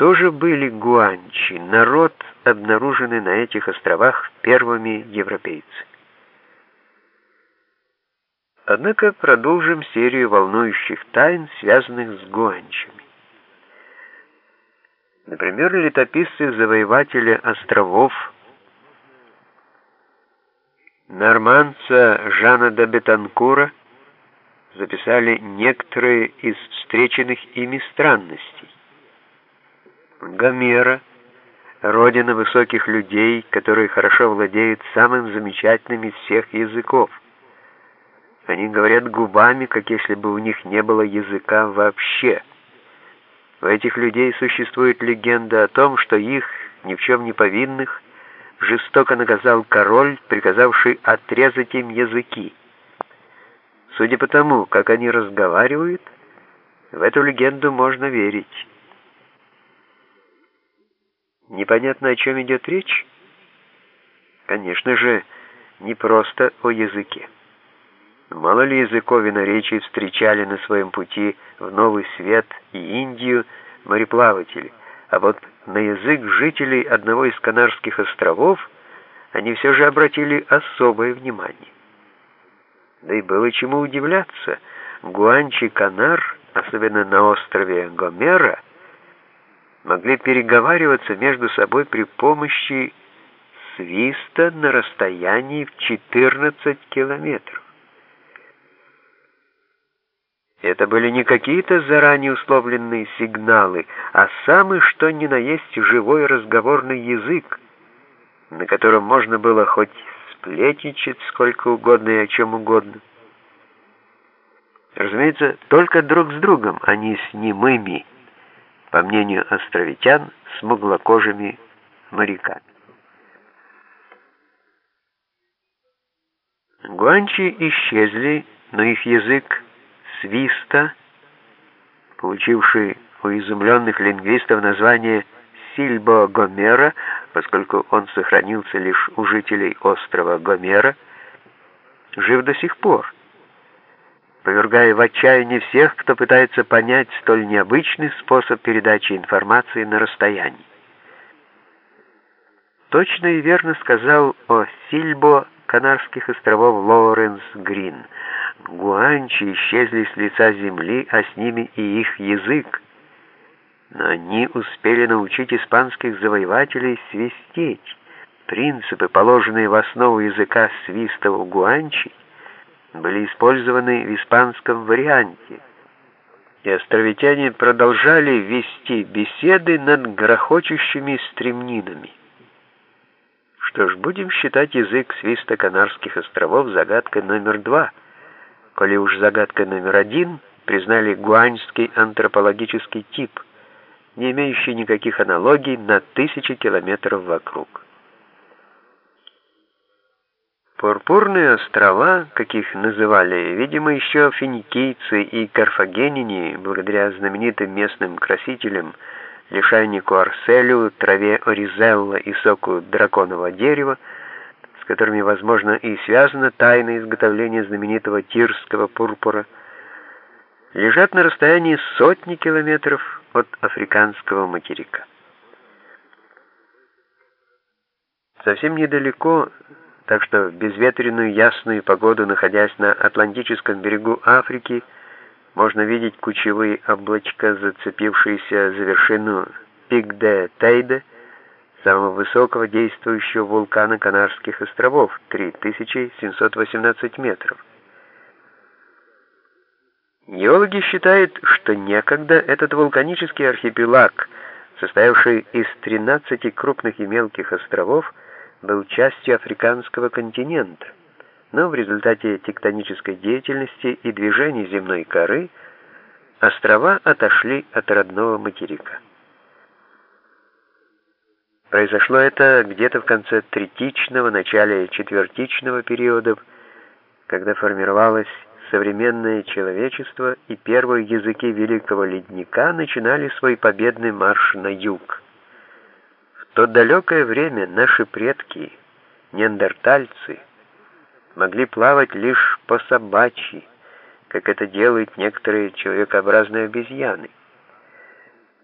Кто же были гуанчи, народ, обнаруженный на этих островах первыми европейцы? Однако продолжим серию волнующих тайн, связанных с гуанчами. Например, летописцы-завоеватели островов норманца Жана де Бетанкура записали некоторые из встреченных ими странностей. Гомера, родина высоких людей, которые хорошо владеют самым замечательным из всех языков. Они говорят губами, как если бы у них не было языка вообще. У этих людей существует легенда о том, что их, ни в чем не повинных, жестоко наказал король, приказавший отрезать им языки. Судя по тому, как они разговаривают, в эту легенду можно верить. Непонятно, о чем идет речь? Конечно же, не просто о языке. Мало ли языков и наречий встречали на своем пути в Новый Свет и Индию мореплаватели, а вот на язык жителей одного из Канарских островов они все же обратили особое внимание. Да и было чему удивляться. Гуанчи-Канар, особенно на острове Гомера, могли переговариваться между собой при помощи свиста на расстоянии в 14 километров. Это были не какие-то заранее условленные сигналы, а самый что ни на есть живой разговорный язык, на котором можно было хоть сплетничать сколько угодно и о чем угодно. Разумеется, только друг с другом, а не с немыми, по мнению островитян, смуглокожими моряками. Гуанчи исчезли, но их язык свиста, получивший у изумленных лингвистов название Сильбо Гомера, поскольку он сохранился лишь у жителей острова Гомера, жив до сих пор, повергая в отчаяние всех, кто пытается понять столь необычный способ передачи информации на расстоянии. Точно и верно сказал о Сильбо Канарских островов Лоуренс Грин – Гуанчи исчезли с лица земли, а с ними и их язык. Но они успели научить испанских завоевателей свистеть. Принципы, положенные в основу языка свиста у гуанчи, были использованы в испанском варианте. И островитяне продолжали вести беседы над грохочущими стремнинами. Что ж, будем считать язык свиста Канарских островов загадкой номер два — коли уж загадкой номер один признали гуаньский антропологический тип, не имеющий никаких аналогий на тысячи километров вокруг. Пурпурные острова, как их называли, видимо, еще финикийцы и карфагенине, благодаря знаменитым местным красителям, лишайнику Арселю, траве Оризелла и соку драконового дерева, которыми, возможно, и связано тайное изготовление знаменитого тирского пурпура, лежат на расстоянии сотни километров от африканского материка. Совсем недалеко, так что в безветренную ясную погоду, находясь на Атлантическом берегу Африки, можно видеть кучевые облачка, зацепившиеся за вершину Пик-де-Тейде, самого высокого действующего вулкана Канарских островов, 3718 метров. Геологи считают, что некогда этот вулканический архипелаг, состоявший из 13 крупных и мелких островов, был частью африканского континента, но в результате тектонической деятельности и движений земной коры острова отошли от родного материка. Произошло это где-то в конце третичного, начале четвертичного периодов, когда формировалось современное человечество, и первые языки Великого Ледника начинали свой победный марш на юг. То далекое время наши предки, неандертальцы, могли плавать лишь по собачьи, как это делают некоторые человекообразные обезьяны.